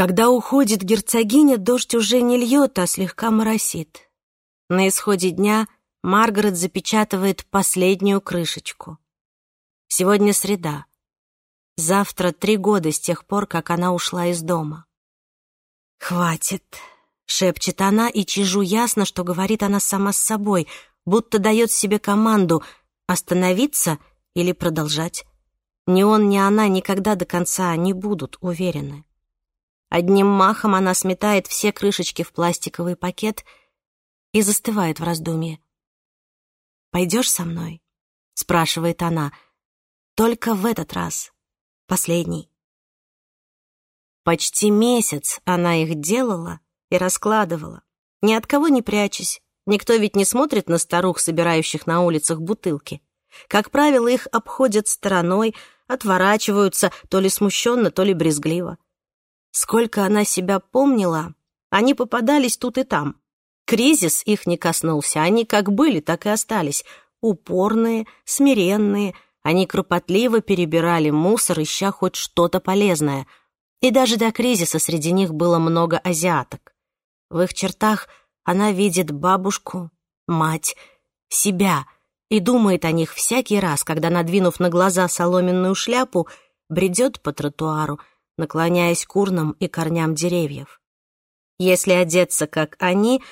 Когда уходит герцогиня, дождь уже не льет, а слегка моросит. На исходе дня Маргарет запечатывает последнюю крышечку. Сегодня среда. Завтра три года с тех пор, как она ушла из дома. «Хватит», — шепчет она, и чижу ясно, что говорит она сама с собой, будто дает себе команду остановиться или продолжать. Ни он, ни она никогда до конца не будут уверены. Одним махом она сметает все крышечки в пластиковый пакет и застывает в раздумье. «Пойдешь со мной?» — спрашивает она. «Только в этот раз. Последний». Почти месяц она их делала и раскладывала, ни от кого не прячась. Никто ведь не смотрит на старух, собирающих на улицах бутылки. Как правило, их обходят стороной, отворачиваются, то ли смущенно, то ли брезгливо. Сколько она себя помнила, они попадались тут и там. Кризис их не коснулся, они как были, так и остались. Упорные, смиренные, они кропотливо перебирали мусор, ища хоть что-то полезное. И даже до кризиса среди них было много азиаток. В их чертах она видит бабушку, мать, себя и думает о них всякий раз, когда, надвинув на глаза соломенную шляпу, бредет по тротуару — наклоняясь к урнам и корням деревьев. Если одеться, как они,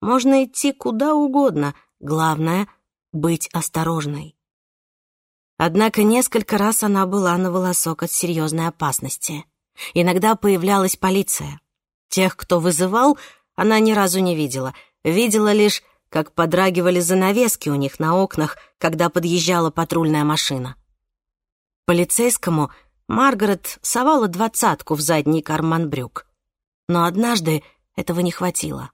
можно идти куда угодно, главное — быть осторожной. Однако несколько раз она была на волосок от серьезной опасности. Иногда появлялась полиция. Тех, кто вызывал, она ни разу не видела. Видела лишь, как подрагивали занавески у них на окнах, когда подъезжала патрульная машина. Полицейскому — Маргарет совала двадцатку в задний карман брюк. Но однажды этого не хватило.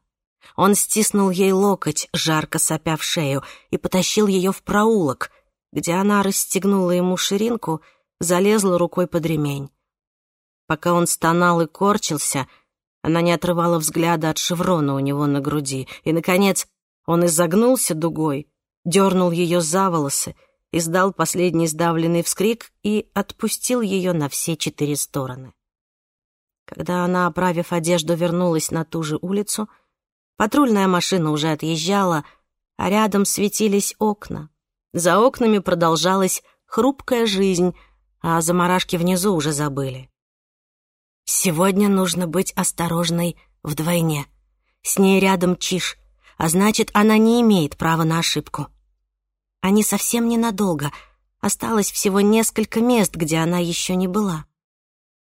Он стиснул ей локоть, жарко сопя в шею, и потащил ее в проулок, где она расстегнула ему ширинку, залезла рукой под ремень. Пока он стонал и корчился, она не отрывала взгляда от шеврона у него на груди, и, наконец, он изогнулся дугой, дернул ее за волосы, издал последний сдавленный вскрик и отпустил ее на все четыре стороны. Когда она, оправив одежду, вернулась на ту же улицу, патрульная машина уже отъезжала, а рядом светились окна. За окнами продолжалась хрупкая жизнь, а заморашки внизу уже забыли. Сегодня нужно быть осторожной вдвойне. С ней рядом чиш, а значит, она не имеет права на ошибку. Они совсем ненадолго. Осталось всего несколько мест, где она еще не была.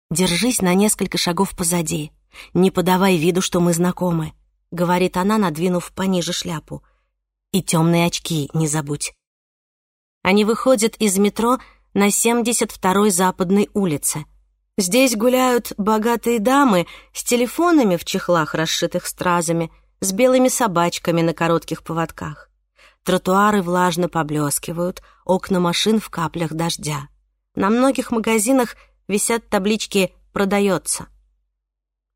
«Держись на несколько шагов позади. Не подавай виду, что мы знакомы», — говорит она, надвинув пониже шляпу. «И темные очки не забудь». Они выходят из метро на 72-й западной улице. Здесь гуляют богатые дамы с телефонами в чехлах, расшитых стразами, с белыми собачками на коротких поводках. Тротуары влажно поблескивают, окна машин в каплях дождя. На многих магазинах висят таблички «Продается».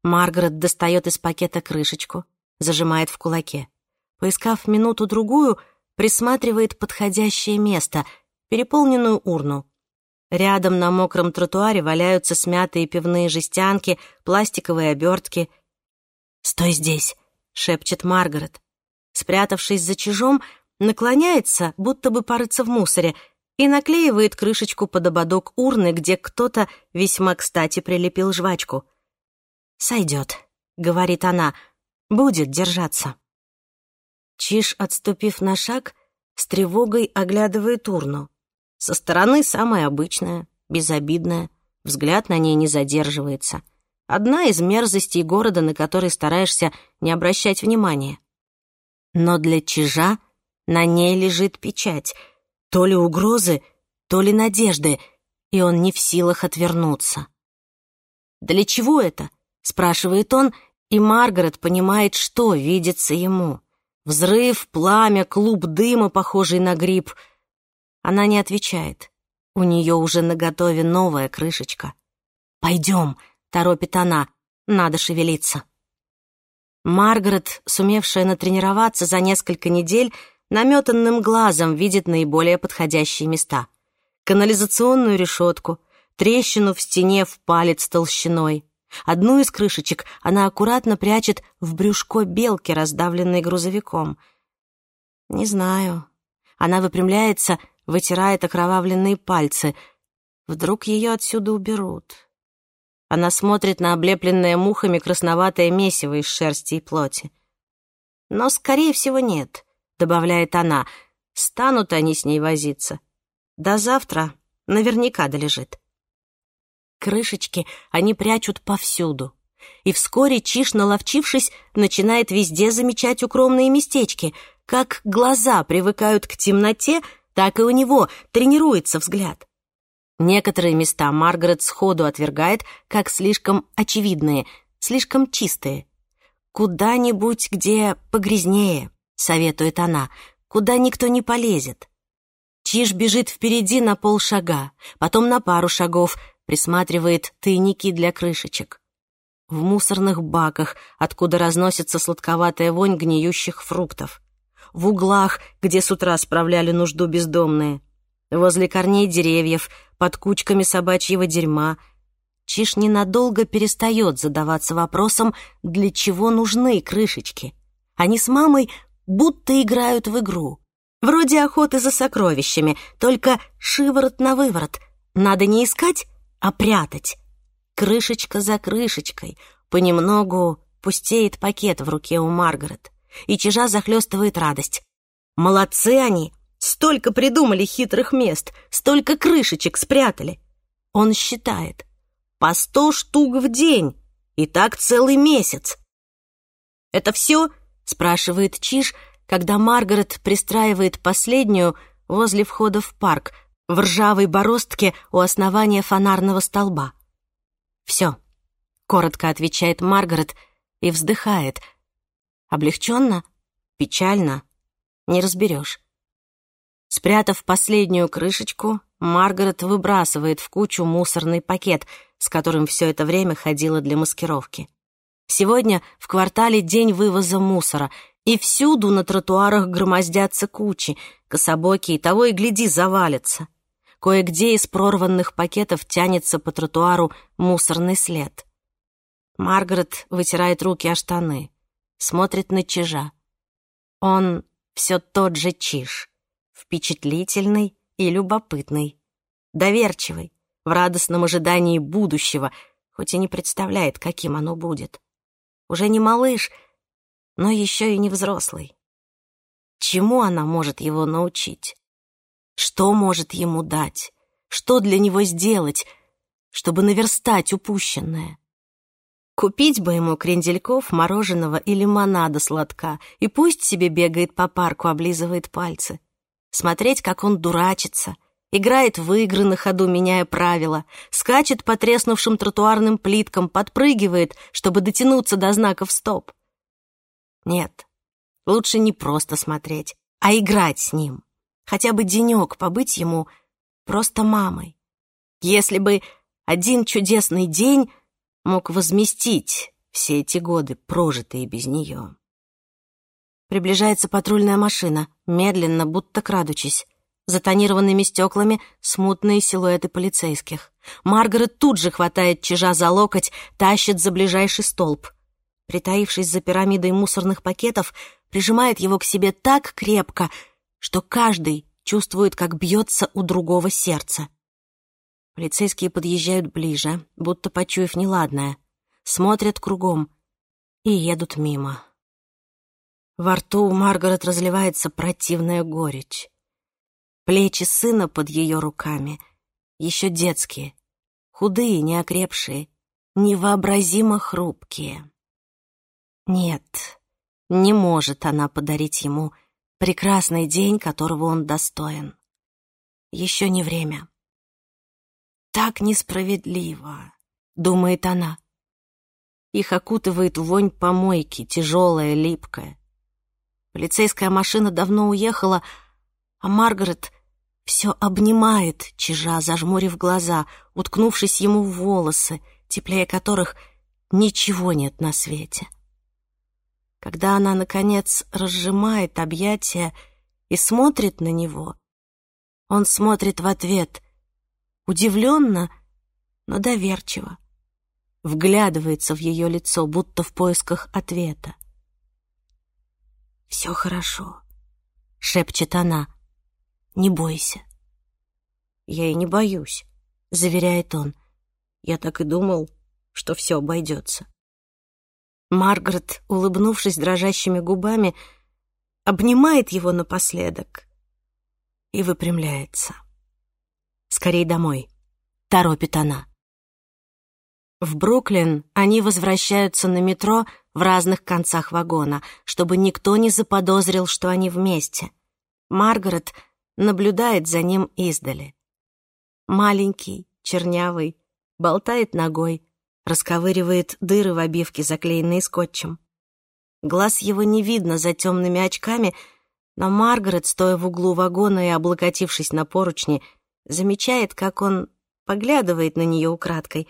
Маргарет достает из пакета крышечку, зажимает в кулаке. Поискав минуту-другую, присматривает подходящее место, переполненную урну. Рядом на мокром тротуаре валяются смятые пивные жестянки, пластиковые обертки. «Стой здесь!» — шепчет Маргарет. Спрятавшись за чужом, наклоняется, будто бы порыться в мусоре, и наклеивает крышечку под ободок урны, где кто-то весьма кстати прилепил жвачку. «Сойдет», — говорит она, — «будет держаться». Чиж, отступив на шаг, с тревогой оглядывает урну. Со стороны самая обычная, безобидная, взгляд на ней не задерживается. Одна из мерзостей города, на которой стараешься не обращать внимания. Но для Чижа на ней лежит печать, то ли угрозы, то ли надежды, и он не в силах отвернуться. «Для чего это?» — спрашивает он, и Маргарет понимает, что видится ему. Взрыв, пламя, клуб дыма, похожий на гриб. Она не отвечает. У нее уже наготове новая крышечка. «Пойдем», — торопит она, — «надо шевелиться». Маргарет, сумевшая натренироваться за несколько недель, наметанным глазом видит наиболее подходящие места. Канализационную решетку, трещину в стене в палец толщиной. Одну из крышечек она аккуратно прячет в брюшко белки, раздавленной грузовиком. Не знаю. Она выпрямляется, вытирает окровавленные пальцы. Вдруг ее отсюда уберут. Она смотрит на облепленное мухами красноватое месиво из шерсти и плоти. Но, скорее всего, нет — добавляет она, станут они с ней возиться. До завтра наверняка долежит. Крышечки они прячут повсюду. И вскоре Чиш, наловчившись, начинает везде замечать укромные местечки. Как глаза привыкают к темноте, так и у него тренируется взгляд. Некоторые места Маргарет сходу отвергает, как слишком очевидные, слишком чистые. Куда-нибудь, где погрязнее, советует она, куда никто не полезет. Чиж бежит впереди на полшага, потом на пару шагов, присматривает тайники для крышечек. В мусорных баках, откуда разносится сладковатая вонь гниющих фруктов. В углах, где с утра справляли нужду бездомные. Возле корней деревьев, под кучками собачьего дерьма. Чиж ненадолго перестает задаваться вопросом, для чего нужны крышечки. Они с мамой будто играют в игру. Вроде охоты за сокровищами, только шиворот на выворот. Надо не искать, а прятать. Крышечка за крышечкой. Понемногу пустеет пакет в руке у Маргарет. И чижа захлестывает радость. Молодцы они! Столько придумали хитрых мест, столько крышечек спрятали. Он считает. По сто штук в день. И так целый месяц. Это все спрашивает Чиж, когда Маргарет пристраивает последнюю возле входа в парк, в ржавой бороздке у основания фонарного столба. «Все», — коротко отвечает Маргарет и вздыхает. «Облегченно? Печально? Не разберешь». Спрятав последнюю крышечку, Маргарет выбрасывает в кучу мусорный пакет, с которым все это время ходила для маскировки. Сегодня в квартале день вывоза мусора, и всюду на тротуарах громоздятся кучи, кособокие того и гляди завалятся. Кое-где из прорванных пакетов тянется по тротуару мусорный след. Маргарет вытирает руки о штаны, смотрит на чижа. Он все тот же чиж, впечатлительный и любопытный, доверчивый, в радостном ожидании будущего, хоть и не представляет, каким оно будет уже не малыш, но еще и не взрослый. Чему она может его научить? Что может ему дать? Что для него сделать, чтобы наверстать упущенное? Купить бы ему крендельков, мороженого и лимонада сладка, и пусть себе бегает по парку, облизывает пальцы. Смотреть, как он дурачится — играет в игры на ходу, меняя правила, скачет по треснувшим тротуарным плиткам, подпрыгивает, чтобы дотянуться до знаков «стоп». Нет, лучше не просто смотреть, а играть с ним. Хотя бы денек побыть ему просто мамой. Если бы один чудесный день мог возместить все эти годы, прожитые без нее. Приближается патрульная машина, медленно, будто крадучись. Затонированными стеклами смутные силуэты полицейских. Маргарет тут же хватает чижа за локоть, тащит за ближайший столб. Притаившись за пирамидой мусорных пакетов, прижимает его к себе так крепко, что каждый чувствует, как бьется у другого сердца. Полицейские подъезжают ближе, будто почуяв неладное, смотрят кругом и едут мимо. Во рту у Маргарет разливается противная горечь. Плечи сына под ее руками, еще детские, худые, неокрепшие, невообразимо хрупкие. Нет, не может она подарить ему прекрасный день, которого он достоин. Еще не время. Так несправедливо, думает она. Их окутывает вонь помойки, тяжелая, липкая. Полицейская машина давно уехала, а Маргарет все обнимает чижа, зажмурив глаза, уткнувшись ему в волосы, теплее которых ничего нет на свете. Когда она, наконец, разжимает объятия и смотрит на него, он смотрит в ответ, удивленно, но доверчиво, вглядывается в ее лицо, будто в поисках ответа. «Все хорошо», — шепчет она, — не бойся». «Я и не боюсь», — заверяет он. «Я так и думал, что все обойдется». Маргарет, улыбнувшись дрожащими губами, обнимает его напоследок и выпрямляется. «Скорей домой», — торопит она. В Бруклин они возвращаются на метро в разных концах вагона, чтобы никто не заподозрил, что они вместе. Маргарет наблюдает за ним издали. Маленький, чернявый, болтает ногой, расковыривает дыры в обивке, заклеенные скотчем. Глаз его не видно за темными очками, но Маргарет, стоя в углу вагона и облокотившись на поручни, замечает, как он поглядывает на нее украдкой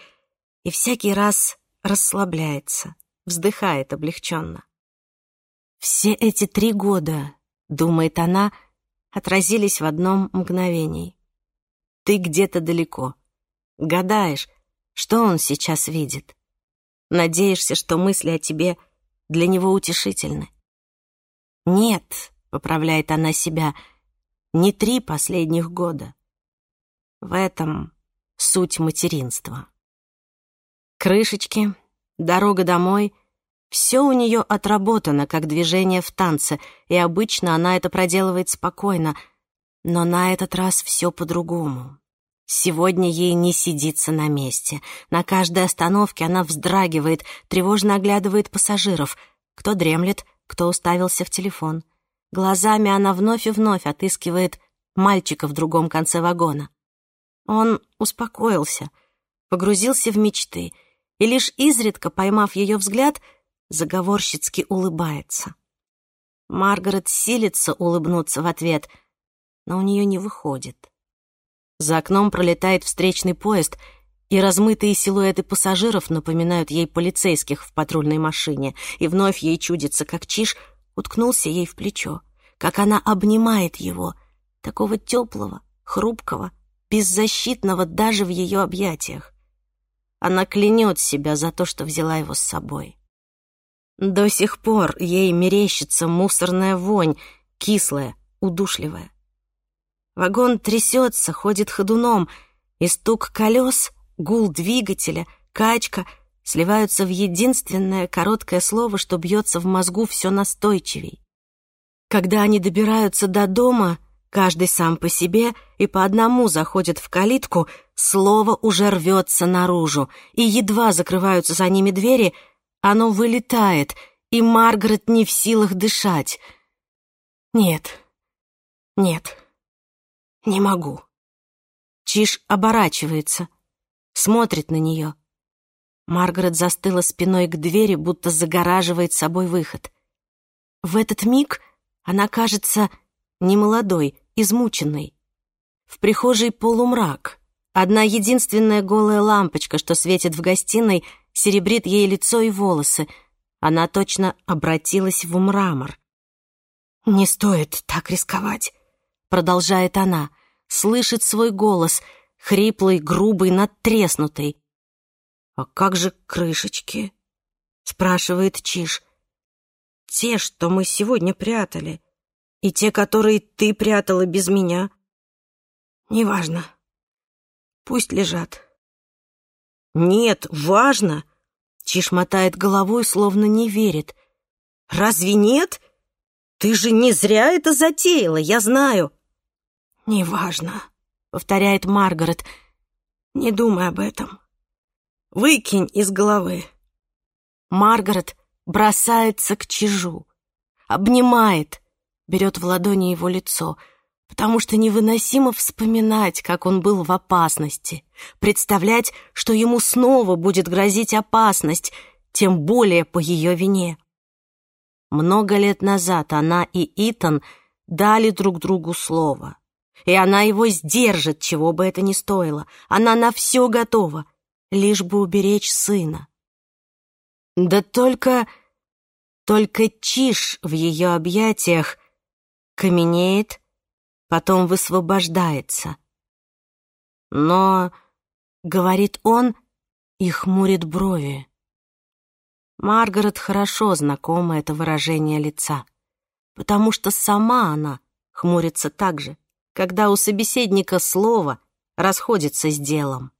и всякий раз расслабляется, вздыхает облегченно. «Все эти три года», — думает она, — отразились в одном мгновении. Ты где-то далеко. Гадаешь, что он сейчас видит. Надеешься, что мысли о тебе для него утешительны. «Нет», — поправляет она себя, — «не три последних года». В этом суть материнства. Крышечки, дорога домой — все у нее отработано, как движение в танце, и обычно она это проделывает спокойно, но на этот раз все по-другому. Сегодня ей не сидится на месте. На каждой остановке она вздрагивает, тревожно оглядывает пассажиров. Кто дремлет, кто уставился в телефон. Глазами она вновь и вновь отыскивает мальчика в другом конце вагона. Он успокоился, погрузился в мечты, и лишь изредка, поймав ее взгляд, — заговорщицки улыбается. Маргарет силится улыбнуться в ответ, но у нее не выходит. За окном пролетает встречный поезд, и размытые силуэты пассажиров напоминают ей полицейских в патрульной машине, и вновь ей чудится, как Чиж уткнулся ей в плечо, как она обнимает его, такого теплого, хрупкого, беззащитного даже в ее объятиях. Она клянет себя за то, что взяла его с собой. До сих пор ей мерещится мусорная вонь, кислая, удушливая. Вагон трясется, ходит ходуном, и стук колес, гул двигателя, качка сливаются в единственное короткое слово, что бьется в мозгу все настойчивей. Когда они добираются до дома, каждый сам по себе и по одному заходит в калитку, слово уже рвется наружу, и едва закрываются за ними двери — оно вылетает, и Маргарет не в силах дышать. Нет, нет, не могу. Чиж оборачивается, смотрит на нее. Маргарет застыла спиной к двери, будто загораживает собой выход. В этот миг она кажется немолодой, измученной. В прихожей полумрак. Одна единственная голая лампочка, что светит в гостиной — серебрит ей лицо и волосы. Она точно обратилась в мрамор. «Не стоит так рисковать», — продолжает она, слышит свой голос, хриплый, грубый, надтреснутый. «А как же крышечки?» — спрашивает Чиж. «Те, что мы сегодня прятали, и те, которые ты прятала без меня. Неважно. Пусть лежат». Нет, важно!» Чиш мотает головой, словно не верит. «Разве нет? Ты же не зря это затеяла, я знаю!» «Неважно», — повторяет Маргарет. «Не думай об этом. Выкинь из головы». Маргарет бросается к Чижу, обнимает, берет в ладони его лицо — потому что невыносимо вспоминать, как он был в опасности, представлять, что ему снова будет грозить опасность, тем более по ее вине. Много лет назад она и Итан дали друг другу слово, и она его сдержит, чего бы это ни стоило. Она на все готова, лишь бы уберечь сына. Да только... только чиш в ее объятиях каменеет, потом высвобождается. Но, говорит он и хмурит брови. Маргарет хорошо знакома это выражение лица, потому что сама она хмурится так же, когда у собеседника слово расходится с делом.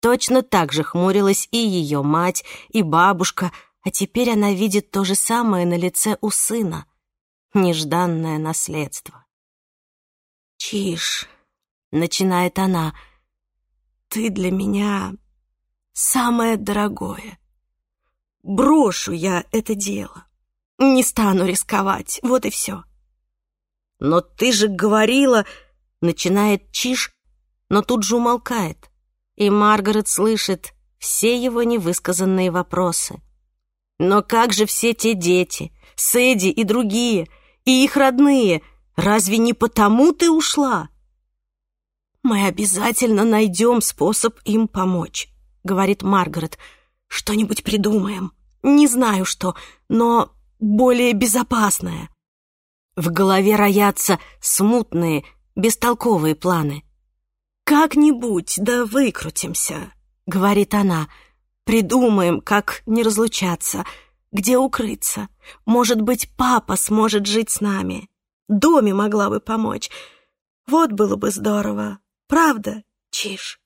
Точно так же хмурилась и ее мать, и бабушка, а теперь она видит то же самое на лице у сына. Нежданное наследство. «Тише!» — начинает она. «Ты для меня самое дорогое. Брошу я это дело. Не стану рисковать, вот и все». «Но ты же говорила...» — начинает Чиш, но тут же умолкает, и Маргарет слышит все его невысказанные вопросы. «Но как же все те дети, Сэдди и другие, и их родные?» Разве не потому ты ушла? Мы обязательно найдем способ им помочь, говорит Маргарет. Что-нибудь придумаем. Не знаю что, но более безопасное. В голове роятся смутные, бестолковые планы. «Как-нибудь, да выкрутимся», — говорит она. «Придумаем, как не разлучаться, где укрыться. Может быть, папа сможет жить с нами» доме могла бы помочь. Вот было бы здорово, правда, Чиш?»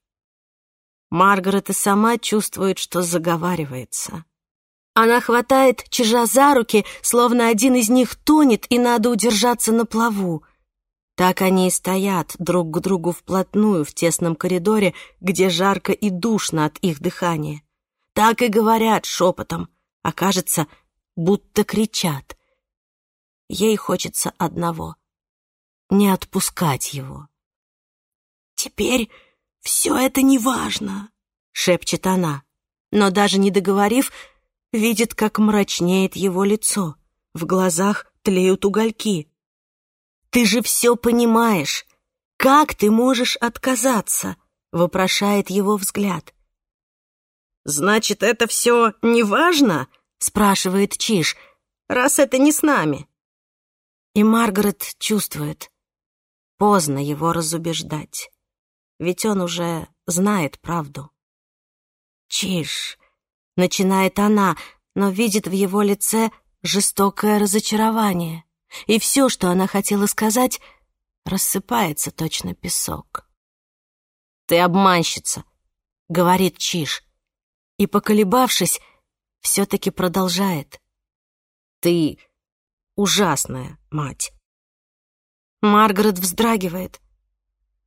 Маргарет и сама чувствует, что заговаривается. Она хватает чижа за руки, словно один из них тонет, и надо удержаться на плаву. Так они и стоят друг к другу вплотную в тесном коридоре, где жарко и душно от их дыхания. Так и говорят шепотом, а кажется, будто кричат — Ей хочется одного — не отпускать его. «Теперь все это неважно», — шепчет она, но даже не договорив, видит, как мрачнеет его лицо. В глазах тлеют угольки. «Ты же все понимаешь! Как ты можешь отказаться?» — вопрошает его взгляд. «Значит, это все неважно?» — спрашивает Чиж. «Раз это не с нами». И Маргарет чувствует, поздно его разубеждать, ведь он уже знает правду. Чиш — начинает она, но видит в его лице жестокое разочарование, и все, что она хотела сказать, рассыпается точно песок. «Ты обманщица!» — говорит Чиш, и, поколебавшись, все-таки продолжает. «Ты...» ужасная мать. Маргарет вздрагивает,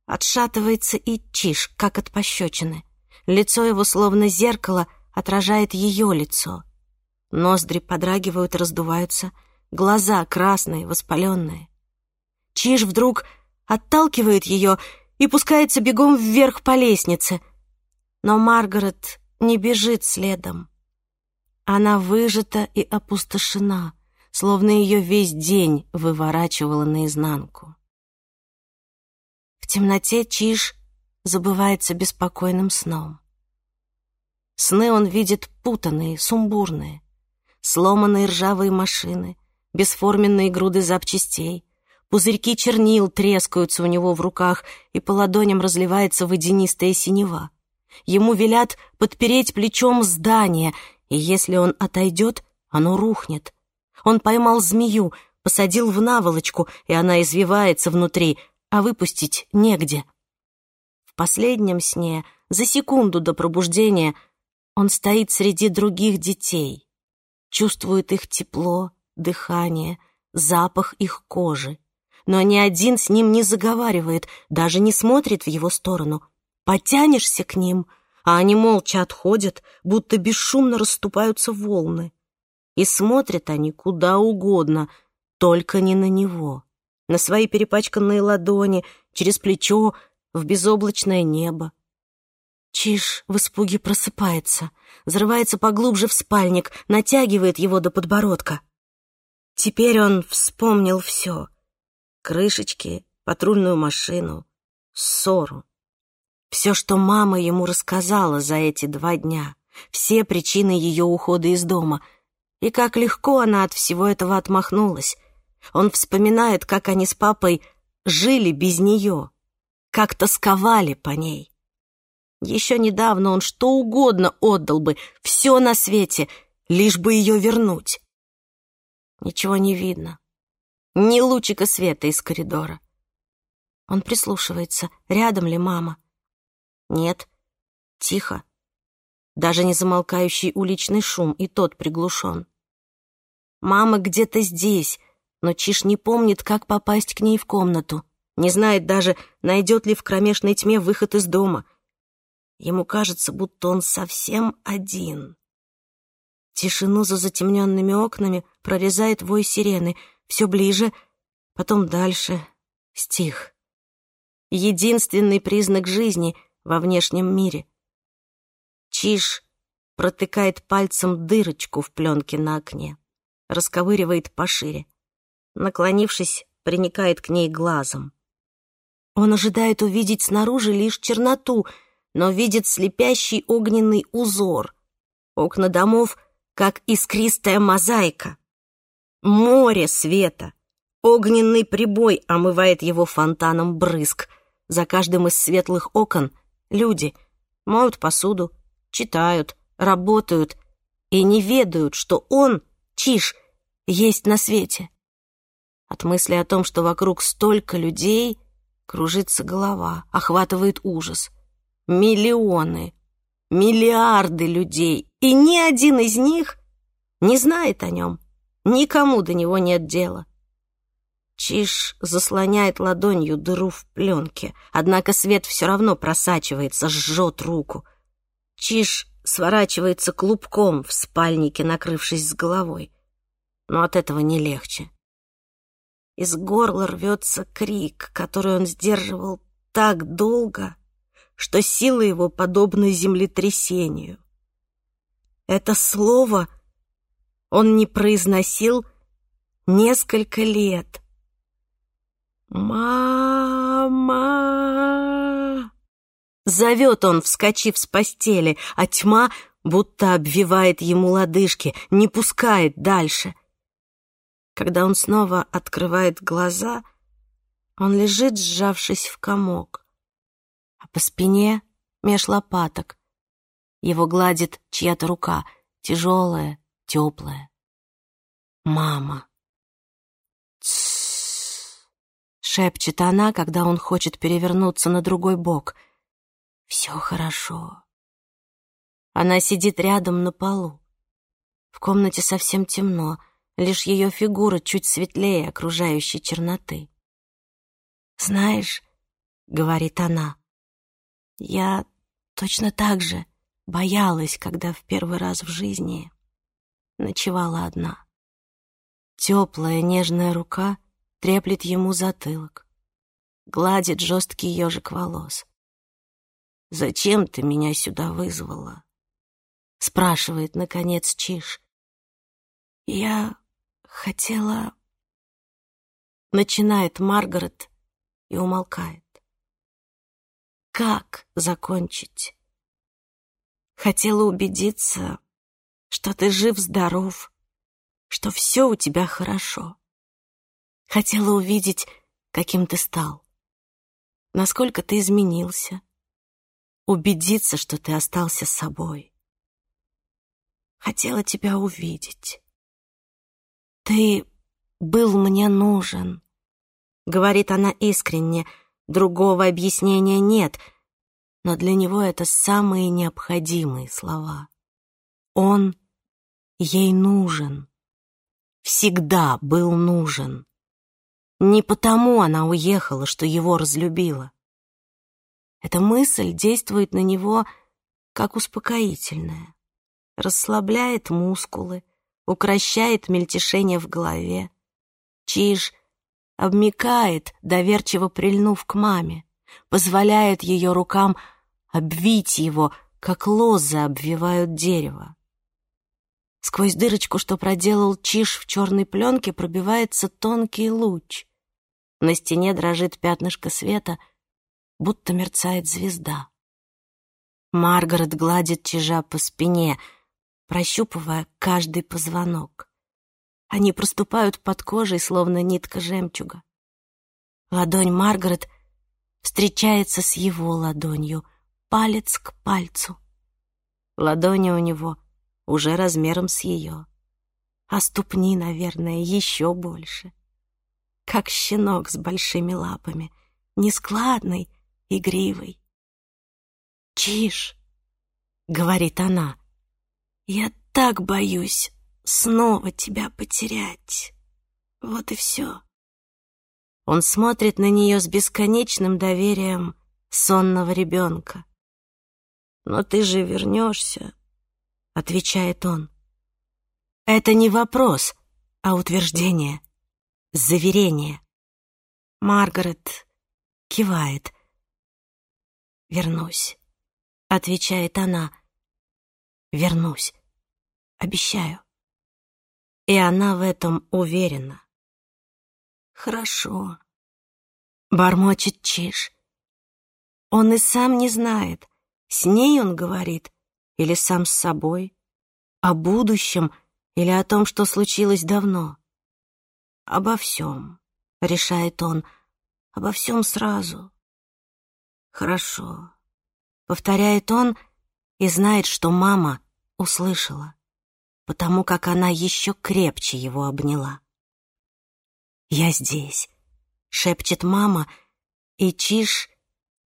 отшатывается и Чиж, как от пощечины. Лицо его, словно зеркало, отражает ее лицо. Ноздри подрагивают, раздуваются, глаза красные, воспаленные. Чиж вдруг отталкивает ее и пускается бегом вверх по лестнице. Но Маргарет не бежит следом. Она выжата и опустошена — словно ее весь день выворачивало наизнанку. В темноте Чиж забывается беспокойным сном. Сны он видит путанные, сумбурные, сломанные ржавые машины, бесформенные груды запчастей, пузырьки чернил трескаются у него в руках, и по ладоням разливается водянистая синева. Ему велят подпереть плечом здание, и если он отойдет, оно рухнет — он поймал змею, посадил в наволочку, и она извивается внутри, а выпустить негде. В последнем сне, за секунду до пробуждения, он стоит среди других детей, чувствует их тепло, дыхание, запах их кожи. Но ни один с ним не заговаривает, даже не смотрит в его сторону. Потянешься к ним, а они молча отходят, будто бесшумно расступаются волны и смотрят они куда угодно, только не на него. На свои перепачканные ладони, через плечо, в безоблачное небо. Чиж в испуге просыпается, взрывается поглубже в спальник, натягивает его до подбородка. Теперь он вспомнил все. Крышечки, патрульную машину, ссору. Все, что мама ему рассказала за эти два дня, все причины ее ухода из дома — и как легко она от всего этого отмахнулась. Он вспоминает, как они с папой жили без нее, как тосковали по ней. Еще недавно он что угодно отдал бы, все на свете, лишь бы ее вернуть. Ничего не видно. Ни лучика света из коридора. Он прислушивается, рядом ли мама. Нет, тихо. Даже незамолкающий уличный шум и тот приглушен. Мама где-то здесь, но Чиш не помнит, как попасть к ней в комнату. Не знает даже, найдет ли в кромешной тьме выход из дома. Ему кажется, будто он совсем один. Тишину за затемненными окнами прорезает вой сирены. Все ближе, потом дальше. Стих. Единственный признак жизни во внешнем мире. Чиж протыкает пальцем дырочку в пленке на окне, расковыривает пошире. Наклонившись, приникает к ней глазом. Он ожидает увидеть снаружи лишь черноту, но видит слепящий огненный узор. Окна домов, как искристая мозаика. Море света. Огненный прибой омывает его фонтаном брызг. За каждым из светлых окон люди моют посуду, читают, работают и не ведают, что он, Чиш, есть на свете. От мысли о том, что вокруг столько людей, кружится голова, охватывает ужас. Миллионы, миллиарды людей, и ни один из них не знает о нем. Никому до него нет дела. Чиж заслоняет ладонью дыру в пленке, однако свет все равно просачивается, жжет руку — Чиж сворачивается клубком в спальнике, накрывшись с головой. Но от этого не легче. Из горла рвется крик, который он сдерживал так долго, что сила его подобна землетрясению. Это слово он не произносил несколько лет. «Мама!» Зовет он, вскочив с постели, а тьма будто обвивает ему лодыжки, не пускает дальше. Когда он снова открывает глаза, он лежит, сжавшись в комок. А по спине, меж лопаток, его гладит чья-то рука, тяжелая, теплая. «Мама!» шепчет она, когда он хочет перевернуться на другой бок — все хорошо. Она сидит рядом на полу. В комнате совсем темно, лишь ее фигура чуть светлее окружающей черноты. «Знаешь», — говорит она, — «я точно так же боялась, когда в первый раз в жизни ночевала одна». Теплая нежная рука треплет ему затылок, гладит жесткий ежик волос. «Зачем ты меня сюда вызвала?» — спрашивает, наконец, Чиж. «Я хотела...» Начинает Маргарет и умолкает. «Как закончить?» «Хотела убедиться, что ты жив-здоров, что все у тебя хорошо. Хотела увидеть, каким ты стал, насколько ты изменился» убедиться, что ты остался собой. Хотела тебя увидеть. Ты был мне нужен, — говорит она искренне, другого объяснения нет, но для него это самые необходимые слова. Он ей нужен, всегда был нужен. Не потому она уехала, что его разлюбила. Эта мысль действует на него как успокоительная, расслабляет мускулы, укращает мельтешение в голове. Чиж обмикает, доверчиво прильнув к маме, позволяет ее рукам обвить его, как лозы обвивают дерево. Сквозь дырочку, что проделал Чиж в черной пленке, пробивается тонкий луч. На стене дрожит пятнышко света — будто мерцает звезда. Маргарет гладит чижа по спине, прощупывая каждый позвонок. Они проступают под кожей, словно нитка жемчуга. Ладонь Маргарет встречается с его ладонью, палец к пальцу. Ладони у него уже размером с ее, а ступни, наверное, еще больше. Как щенок с большими лапами, нескладный, игривый. «Тише!» — говорит она. «Я так боюсь снова тебя потерять. Вот и все». Он смотрит на нее с бесконечным доверием сонного ребенка. «Но ты же вернешься», — отвечает он. «Это не вопрос, а утверждение, заверение». Маргарет кивает — вернусь», — отвечает она. «Вернусь. Обещаю». И она в этом уверена. «Хорошо», — бормочет Чиш. Он и сам не знает, с ней он говорит или сам с собой, о будущем или о том, что случилось давно. «Обо всем», — решает он, — «обо всем сразу». «Хорошо», — повторяет он и знает, что мама услышала, потому как она еще крепче его обняла. «Я здесь», — шепчет мама, и Чиж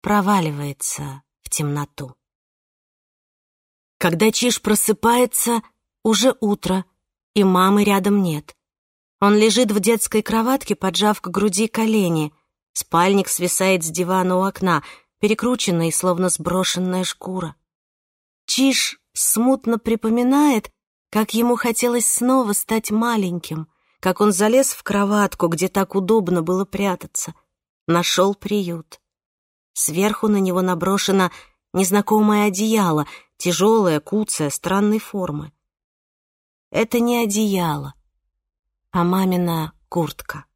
проваливается в темноту. Когда Чиж просыпается, уже утро, и мамы рядом нет. Он лежит в детской кроватке, поджав к груди колени — Спальник свисает с дивана у окна, перекрученная и словно сброшенная шкура. Чиж смутно припоминает, как ему хотелось снова стать маленьким, как он залез в кроватку, где так удобно было прятаться, нашел приют. Сверху на него наброшено незнакомое одеяло, тяжелое, куцая, странной формы. Это не одеяло, а мамина куртка.